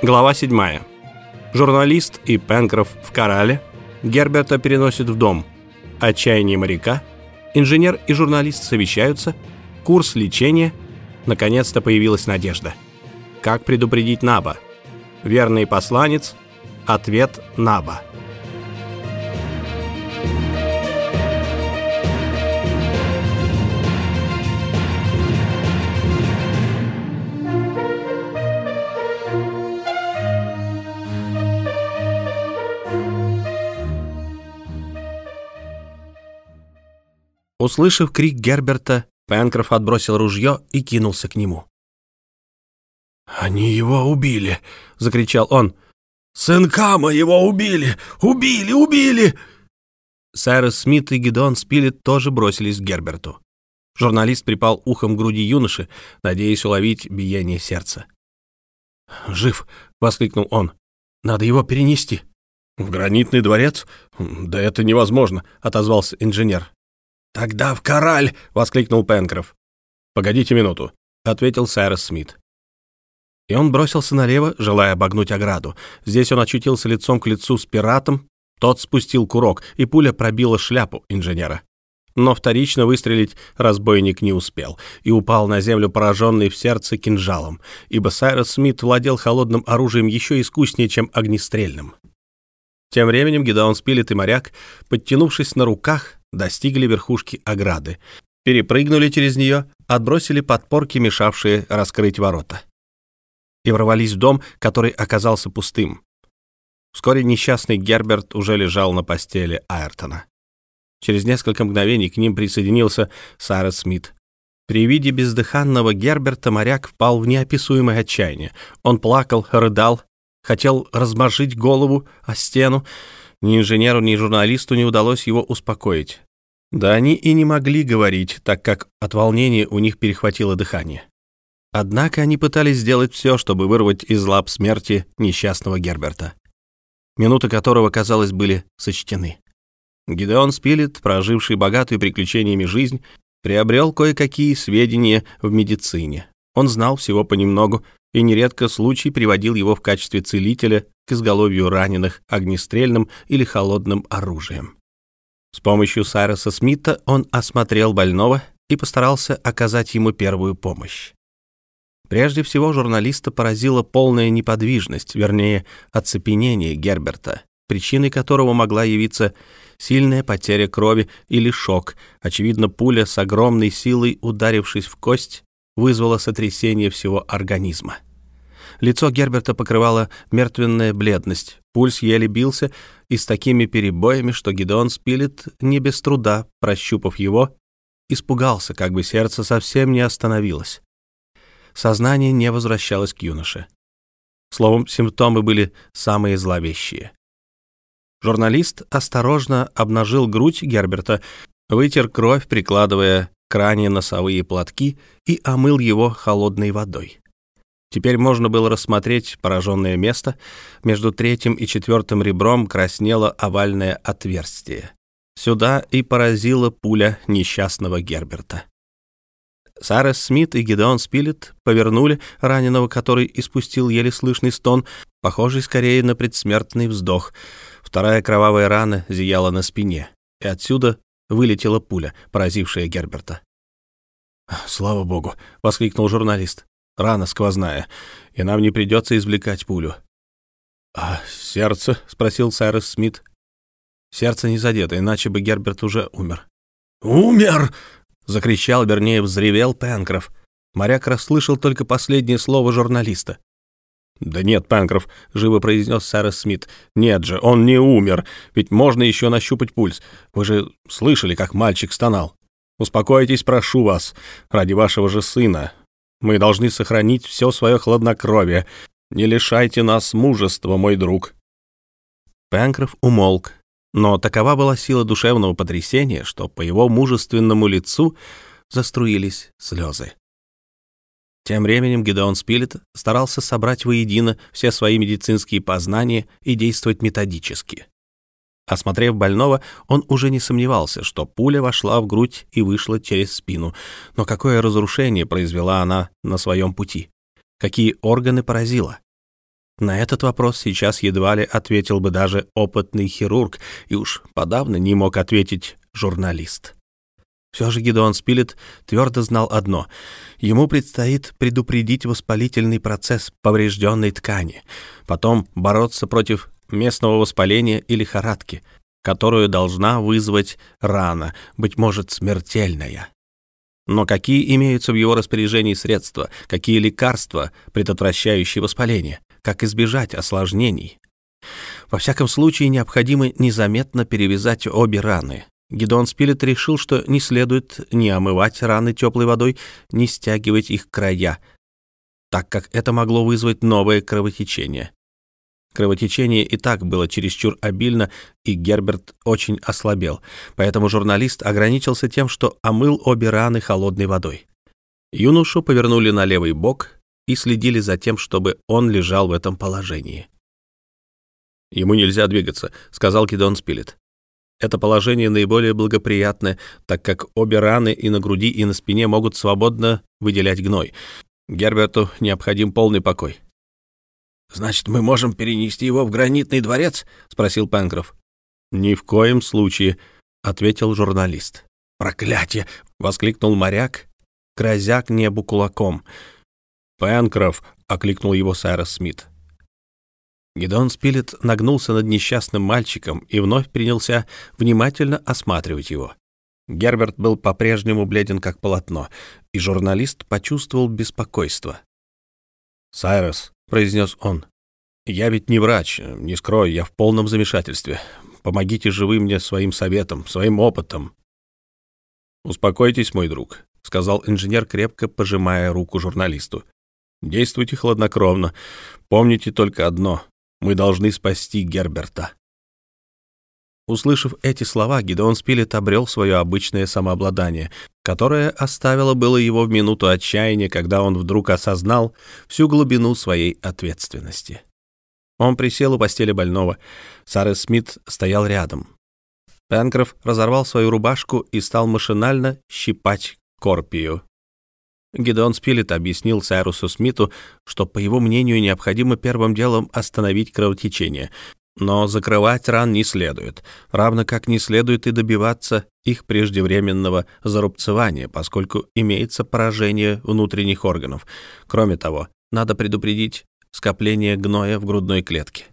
Глава 7. Журналист и Пенкроф в корале. Герберта переносит в дом. Отчаяние моряка. Инженер и журналист совещаются. Курс лечения. Наконец-то появилась надежда. Как предупредить Наба? Верный посланец. Ответ Наба. Услышав крик Герберта, Пенкроф отбросил ружье и кинулся к нему. «Они его убили!» — закричал он. «Сынка моего убили! Убили! Убили!» Сайрес Смит и Гидон Спилет тоже бросились к Герберту. Журналист припал ухом к груди юноши, надеясь уловить биение сердца. «Жив!» — воскликнул он. «Надо его перенести». «В гранитный дворец? Да это невозможно», — отозвался инженер. «Тогда в кораль!» — воскликнул Пенкроф. «Погодите минуту», — ответил Сайрос Смит. И он бросился налево, желая обогнуть ограду. Здесь он очутился лицом к лицу с пиратом. Тот спустил курок, и пуля пробила шляпу инженера. Но вторично выстрелить разбойник не успел и упал на землю, пораженный в сердце кинжалом, ибо Сайрос Смит владел холодным оружием еще искуснее, чем огнестрельным. Тем временем Гедеон Спилет и моряк, подтянувшись на руках, достигли верхушки ограды, перепрыгнули через нее, отбросили подпорки, мешавшие раскрыть ворота, и ворвались в дом, который оказался пустым. Вскоре несчастный Герберт уже лежал на постели Айртона. Через несколько мгновений к ним присоединился Сара Смит. При виде бездыханного Герберта моряк впал в неописуемое отчаяние. Он плакал, рыдал, хотел размажить голову о стену, ни инженеру, ни журналисту не удалось его успокоить. Да они и не могли говорить, так как от волнения у них перехватило дыхание. Однако они пытались сделать все, чтобы вырвать из лап смерти несчастного Герберта, минуты которого, казалось, были сочтены. Гидеон Спилет, проживший богатую приключениями жизнь, приобрел кое-какие сведения в медицине. Он знал всего понемногу, и нередко случай приводил его в качестве целителя к изголовью раненых огнестрельным или холодным оружием. С помощью Сайроса Смита он осмотрел больного и постарался оказать ему первую помощь. Прежде всего журналиста поразила полная неподвижность, вернее, оцепенение Герберта, причиной которого могла явиться сильная потеря крови или шок. Очевидно, пуля с огромной силой, ударившись в кость, вызвала сотрясение всего организма. Лицо Герберта покрывала мертвенная бледность, пульс еле бился и с такими перебоями, что Гидеон Спилет не без труда, прощупав его, испугался, как бы сердце совсем не остановилось. Сознание не возвращалось к юноше. Словом, симптомы были самые зловещие. Журналист осторожно обнажил грудь Герберта, вытер кровь, прикладывая к ране носовые платки и омыл его холодной водой. Теперь можно было рассмотреть пораженное место. Между третьим и четвертым ребром краснело овальное отверстие. Сюда и поразила пуля несчастного Герберта. Сарес Смит и Гидеон Спилет повернули раненого, который испустил еле слышный стон, похожий скорее на предсмертный вздох. Вторая кровавая рана зияла на спине, и отсюда вылетела пуля, поразившая Герберта. «Слава богу!» — воскликнул журналист. Рана сквозная, и нам не придется извлекать пулю. «А сердце?» — спросил Сайрес Смит. Сердце не задето, иначе бы Герберт уже умер. «Умер!» — закричал, вернее, взревел Пенкроф. Моряк расслышал только последнее слово журналиста. «Да нет, Пенкроф», — живо произнес Сайрес Смит. «Нет же, он не умер, ведь можно еще нащупать пульс. Вы же слышали, как мальчик стонал. Успокойтесь, прошу вас, ради вашего же сына. Мы должны сохранить все свое хладнокровие. Не лишайте нас мужества, мой друг». Пенкроф умолк, но такова была сила душевного потрясения, что по его мужественному лицу заструились слезы. Тем временем Гедеон Спилет старался собрать воедино все свои медицинские познания и действовать методически. Осмотрев больного, он уже не сомневался, что пуля вошла в грудь и вышла через спину. Но какое разрушение произвела она на своем пути? Какие органы поразила? На этот вопрос сейчас едва ли ответил бы даже опытный хирург, и уж подавно не мог ответить журналист. Все же Гидеон Спилет твердо знал одно — ему предстоит предупредить воспалительный процесс поврежденной ткани, потом бороться против местного воспаления или лихорадки, которую должна вызвать рана, быть может, смертельная. Но какие имеются в его распоряжении средства, какие лекарства, предотвращающие воспаление, как избежать осложнений? Во всяком случае, необходимо незаметно перевязать обе раны. Гидон Спилет решил, что не следует ни омывать раны теплой водой, ни стягивать их края, так как это могло вызвать новое кровотечение. Кровотечение и так было чересчур обильно, и Герберт очень ослабел, поэтому журналист ограничился тем, что омыл обе раны холодной водой. Юношу повернули на левый бок и следили за тем, чтобы он лежал в этом положении. «Ему нельзя двигаться», — сказал Гидон Спилет. «Это положение наиболее благоприятное, так как обе раны и на груди, и на спине могут свободно выделять гной. Герберту необходим полный покой». «Значит, мы можем перенести его в гранитный дворец?» — спросил Пенкроф. «Ни в коем случае», — ответил журналист. «Проклятие!» — воскликнул моряк, грозя к небу кулаком. «Пенкроф!» — окликнул его Сайрос Смит. Гедон Спилет нагнулся над несчастным мальчиком и вновь принялся внимательно осматривать его. Герберт был по-прежнему бледен, как полотно, и журналист почувствовал беспокойство. «Сайрос», — произнес он. «Я ведь не врач, не скрою, я в полном замешательстве. Помогите же вы мне своим советом, своим опытом». «Успокойтесь, мой друг», — сказал инженер, крепко пожимая руку журналисту. «Действуйте хладнокровно. Помните только одно — мы должны спасти Герберта». Услышав эти слова, Гидеон Спилет обрел свое обычное самообладание, которое оставило было его в минуту отчаяния, когда он вдруг осознал всю глубину своей ответственности. Он присел у постели больного. Сарес Смит стоял рядом. Пенкроф разорвал свою рубашку и стал машинально щипать корпию. Гидеон Спилет объяснил Сайрусу Смиту, что, по его мнению, необходимо первым делом остановить кровотечение, но закрывать ран не следует, равно как не следует и добиваться их преждевременного зарубцевания, поскольку имеется поражение внутренних органов. Кроме того, надо предупредить скопление гноя в грудной клетке.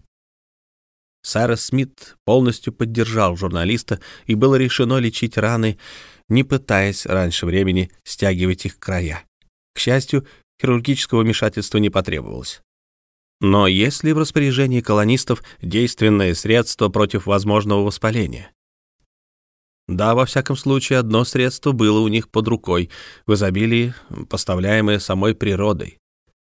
Сайрес Смит полностью поддержал журналиста, и было решено лечить раны, не пытаясь раньше времени стягивать их края. К счастью, хирургического вмешательства не потребовалось. Но есть ли в распоряжении колонистов действенное средство против возможного воспаления? Да, во всяком случае, одно средство было у них под рукой, в изобилии, поставляемое самой природой.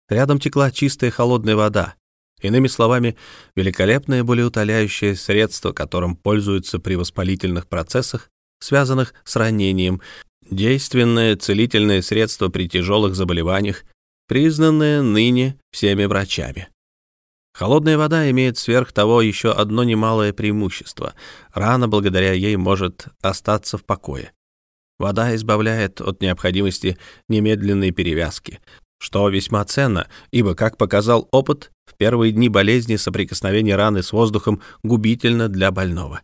Рядом текла чистая холодная вода. Иными словами, великолепное болеутоляющее средство, которым пользуются при воспалительных процессах, связанных с ранением, действенное целительное средство при тяжелых заболеваниях, признанное ныне всеми врачами. Холодная вода имеет сверх того еще одно немалое преимущество. Рана благодаря ей может остаться в покое. Вода избавляет от необходимости немедленной перевязки, что весьма ценно, ибо, как показал опыт, в первые дни болезни соприкосновение раны с воздухом губительно для больного.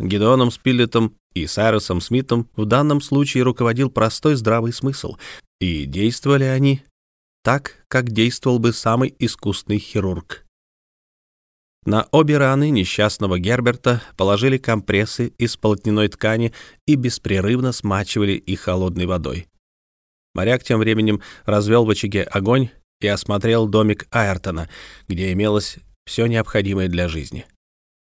Гедеоном Спилетом и Сайросом Смитом в данном случае руководил простой здравый смысл, и действовали они так, как действовал бы самый искусный хирург. На обе раны несчастного Герберта положили компрессы из полотняной ткани и беспрерывно смачивали их холодной водой. Моряк тем временем развел в очаге огонь и осмотрел домик Айртона, где имелось все необходимое для жизни.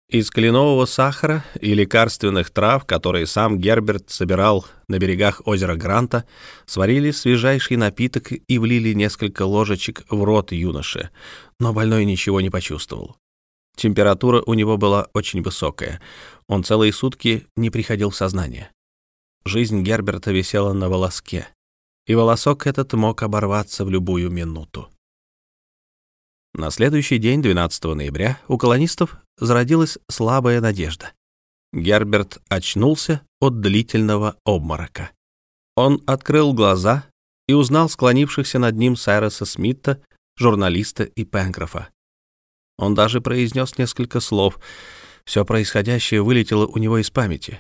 Из кленового сахара и лекарственных трав, которые сам Герберт собирал на берегах озера Гранта, сварили свежайший напиток и влили несколько ложечек в рот юноше, но больной ничего не почувствовал. Температура у него была очень высокая, он целые сутки не приходил в сознание. Жизнь Герберта висела на волоске, и волосок этот мог оборваться в любую минуту. На следующий день, 12 ноября, у колонистов зародилась слабая надежда. Герберт очнулся от длительного обморока. Он открыл глаза и узнал склонившихся над ним Сайроса Смита, журналиста и Пенкрофа. Он даже произнес несколько слов. Все происходящее вылетело у него из памяти.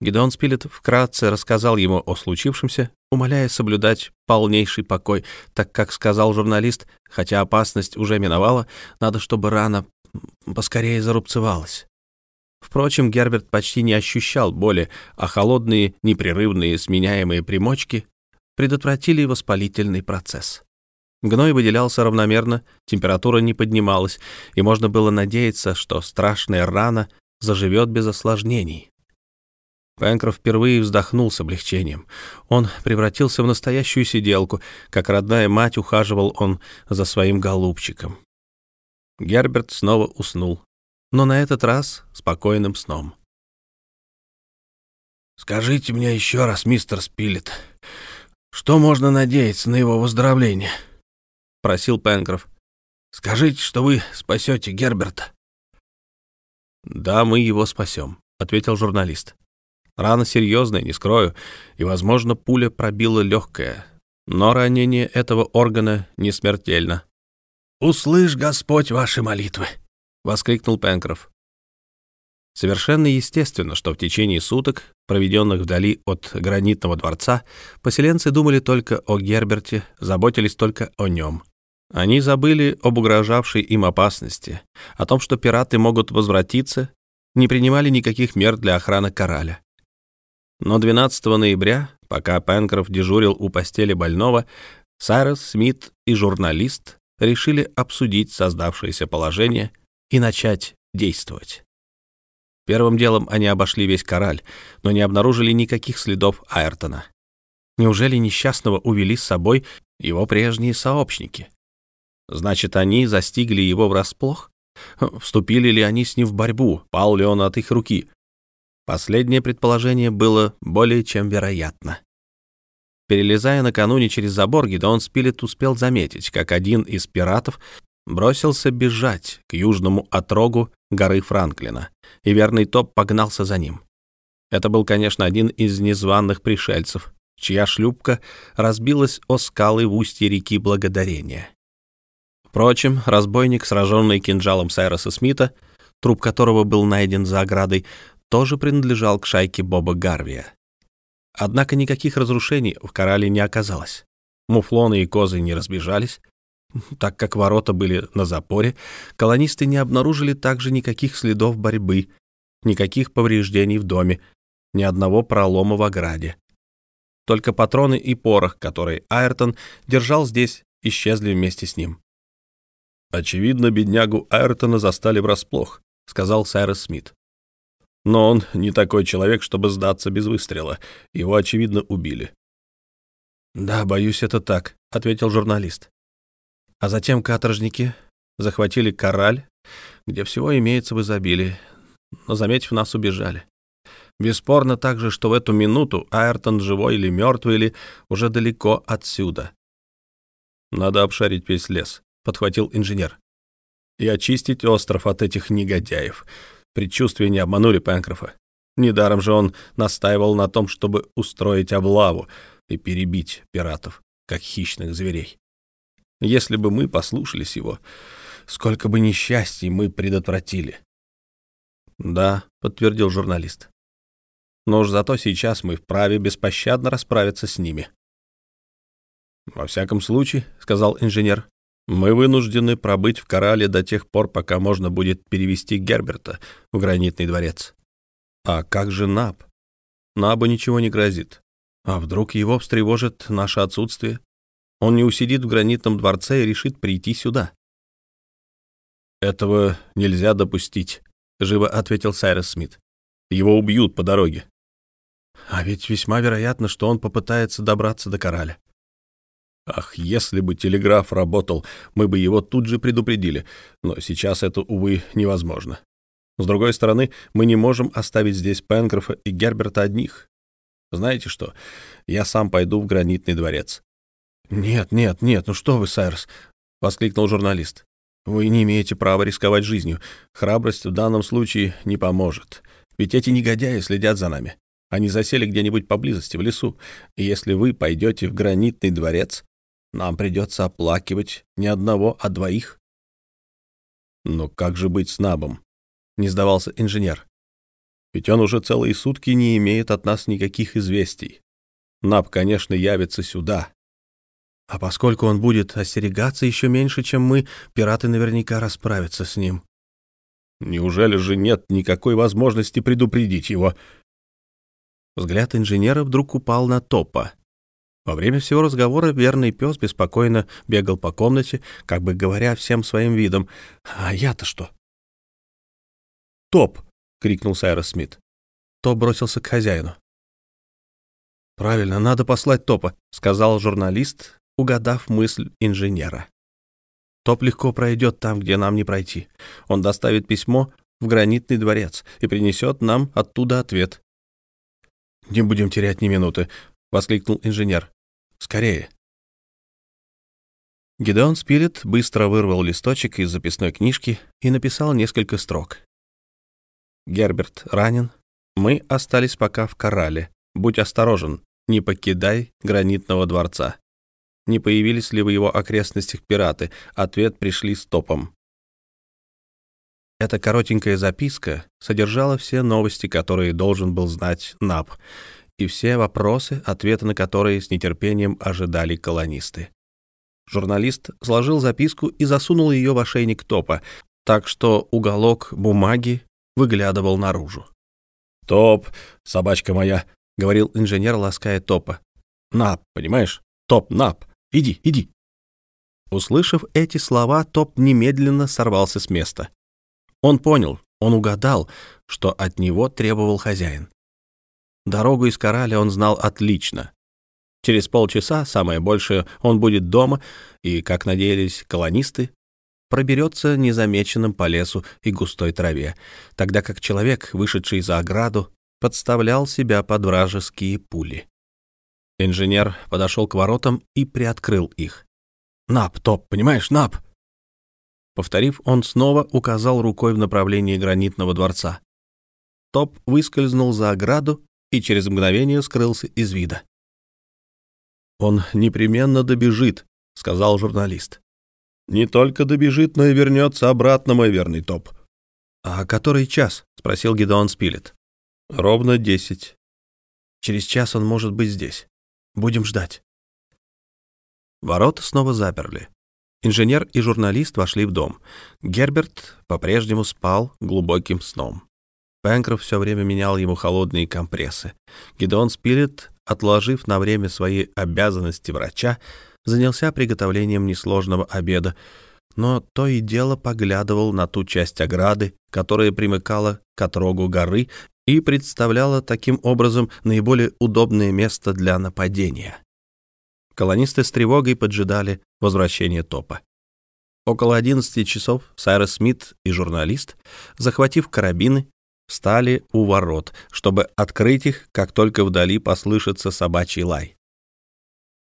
Гидеон Спилет вкратце рассказал ему о случившемся, умоляя соблюдать полнейший покой, так как сказал журналист, хотя опасность уже миновала, надо, чтобы рана поскорее зарубцевалась. Впрочем, Герберт почти не ощущал боли, а холодные, непрерывные, сменяемые примочки предотвратили воспалительный процесс. Гной выделялся равномерно, температура не поднималась, и можно было надеяться, что страшная рана заживет без осложнений. Пенкроф впервые вздохнул с облегчением. Он превратился в настоящую сиделку, как родная мать ухаживал он за своим голубчиком. Герберт снова уснул, но на этот раз спокойным сном. «Скажите мне еще раз, мистер Спилет, что можно надеяться на его выздоровление?» — просил Пенкроф. «Скажите, что вы спасете Герберта». «Да, мы его спасем», — ответил журналист. Рана серьезная, не скрою, и, возможно, пуля пробила легкое, но ранение этого органа не смертельно. «Услышь, Господь, ваши молитвы!» — воскликнул Пенкроф. Совершенно естественно, что в течение суток, проведенных вдали от гранитного дворца, поселенцы думали только о Герберте, заботились только о нем. Они забыли об угрожавшей им опасности, о том, что пираты могут возвратиться, не принимали никаких мер для охраны кораля. Но 12 ноября, пока Пенкроф дежурил у постели больного, Сайрос Смит и журналист решили обсудить создавшееся положение и начать действовать. Первым делом они обошли весь кораль, но не обнаружили никаких следов Айртона. Неужели несчастного увели с собой его прежние сообщники? Значит, они застигли его врасплох? Вступили ли они с ним в борьбу? Пал ли он от их руки? Последнее предположение было более чем вероятно. Перелезая накануне через забор, Гидеон Спилет успел заметить, как один из пиратов бросился бежать к южному отрогу горы Франклина, и верный топ погнался за ним. Это был, конечно, один из незваных пришельцев, чья шлюпка разбилась о скалы в устье реки Благодарения. Впрочем, разбойник, сраженный кинжалом Сайроса Смита, труп которого был найден за оградой, тоже принадлежал к шайке Боба Гарвия. Однако никаких разрушений в корале не оказалось. Муфлоны и козы не разбежались. Так как ворота были на запоре, колонисты не обнаружили также никаких следов борьбы, никаких повреждений в доме, ни одного пролома в ограде. Только патроны и порох, которые Айртон держал здесь, исчезли вместе с ним. «Очевидно, беднягу Айртона застали врасплох», — сказал Сайрес Смит. Но он не такой человек, чтобы сдаться без выстрела. Его, очевидно, убили. «Да, боюсь, это так», — ответил журналист. А затем каторжники захватили кораль, где всего имеется в изобилии, но, заметив нас, убежали. Бесспорно также, что в эту минуту Айртон живой или мертвый, или уже далеко отсюда. «Надо обшарить весь лес», — подхватил инженер. «И очистить остров от этих негодяев. Предчувствия не обманули Пенкрофа. Недаром же он настаивал на том, чтобы устроить облаву и перебить пиратов, как хищных зверей. Если бы мы послушались его, сколько бы несчастий мы предотвратили. «Да», — подтвердил журналист. «Но уж зато сейчас мы вправе беспощадно расправиться с ними». «Во всяком случае», — сказал инженер, мы вынуждены пробыть в Корале до тех пор, пока можно будет перевести Герберта в гранитный дворец. А как же Наб? Набу ничего не грозит. А вдруг его встревожит наше отсутствие? Он не усидит в гранитном дворце и решит прийти сюда. «Этого нельзя допустить», — живо ответил Сайрес Смит. «Его убьют по дороге». «А ведь весьма вероятно, что он попытается добраться до Кораля. Ах, если бы телеграф работал, мы бы его тут же предупредили, но сейчас это, увы, невозможно. С другой стороны, мы не можем оставить здесь Пенкрофа и Герберта одних. Знаете что, я сам пойду в гранитный дворец. «Нет, нет, нет, ну что вы, Сайрс!» — воскликнул журналист. «Вы не имеете права рисковать жизнью. Храбрость в данном случае не поможет. Ведь эти негодяи следят за нами. Они засели где-нибудь поблизости, в лесу. И если вы пойдете в гранитный дворец, нам придется оплакивать не одного, а двоих. Но как же быть с Набом? Не сдавался инженер. Ведь он уже целые сутки не имеет от нас никаких известий. Наб, конечно, явится сюда. А поскольку он будет остерегаться еще меньше, чем мы, пираты наверняка расправятся с ним. Неужели же нет никакой возможности предупредить его? Взгляд инженера вдруг упал на Топа. Во время всего разговора верный пес беспокойно бегал по комнате, как бы говоря всем своим видом. «А я-то что?» «Топ!» — крикнул Сайрос Смит. Топ бросился к хозяину. «Правильно, надо послать Топа», — сказал журналист, угадав мысль инженера. «Топ легко пройдет там, где нам не пройти. Он доставит письмо в гранитный дворец и принесет нам оттуда ответ». «Не будем терять ни минуты», — воскликнул инженер. Скорее!» Гидеон Спилет быстро вырвал листочек из записной книжки и написал несколько строк. «Герберт ранен. Мы остались пока в Корале. Будь осторожен, не покидай гранитного дворца. Не появились ли в его окрестностях пираты? Ответ пришли стопом. Эта коротенькая записка содержала все новости, которые должен был знать Наб, и все вопросы, ответы на которые с нетерпением ожидали колонисты. Журналист сложил записку и засунул ее в ошейник топа, так что уголок бумаги выглядывал наружу. «Топ, собачка моя», — говорил инженер, лаская топа. «Нап, понимаешь? Топ, нап, иди, иди». Услышав эти слова, Топ немедленно сорвался с места. Он понял, он угадал, что от него требовал хозяин. Дорогу из Кораля он знал отлично. Через полчаса, самое большее, он будет дома и, как надеялись колонисты, проберется незамеченным по лесу и густой траве, тогда как человек, вышедший за ограду, подставлял себя под вражеские пули. Инженер подошел к воротам и приоткрыл их. «Нап, топ, понимаешь, нап!» Повторив, он снова указал рукой в направлении гранитного дворца. Топ выскользнул за ограду и через мгновение скрылся из вида. «Он непременно добежит», — сказал журналист. «Не только добежит, но и вернется обратно, мой верный топ». «А который час?» — спросил Гидеон Спилет. «Ровно десять. Через час он может быть здесь. Будем ждать». Ворота снова заперли. Инженер и журналист вошли в дом. Герберт по-прежнему спал глубоким сном. Пенкроф все время менял ему холодные компрессы. Гидеон Спилет, отложив на время свои обязанности врача, занялся приготовлением несложного обеда, но то и дело поглядывал на ту часть ограды, которая примыкала к отрогу горы и представляла таким образом наиболее удобное место для нападения. Колонисты с тревогой поджидали возвращения топа. Около 11 часов Сайрос Смит и журналист, захватив карабины, встали у ворот, чтобы открыть их, как только вдали послышится собачий лай.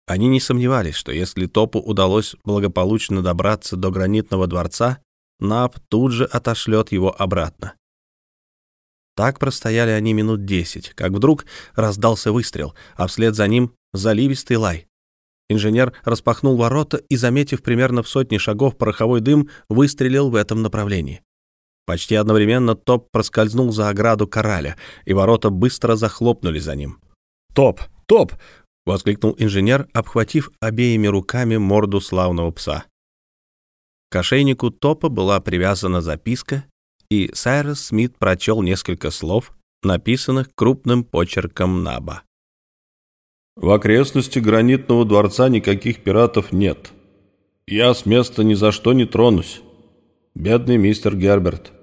Они не сомневались, что если Топу удалось благополучно добраться до гранитного дворца, Нап тут же отошлет его обратно. Так простояли они минут десять, как вдруг раздался выстрел, а вслед за ним заливистый лай. Инженер распахнул ворота и, заметив примерно в сотне шагов пороховой дым, выстрелил в этом направлении. Почти одновременно Топ проскользнул за ограду кораля, и ворота быстро захлопнули за ним. «Топ! Топ!» — воскликнул инженер, обхватив обеими руками морду славного пса. К ошейнику Топа была привязана записка, и Сайрос Смит прочел несколько слов, написанных крупным почерком Наба. «В окрестности гранитного дворца никаких пиратов нет. Я с места ни за что не тронусь. Бедный мистер Герберт.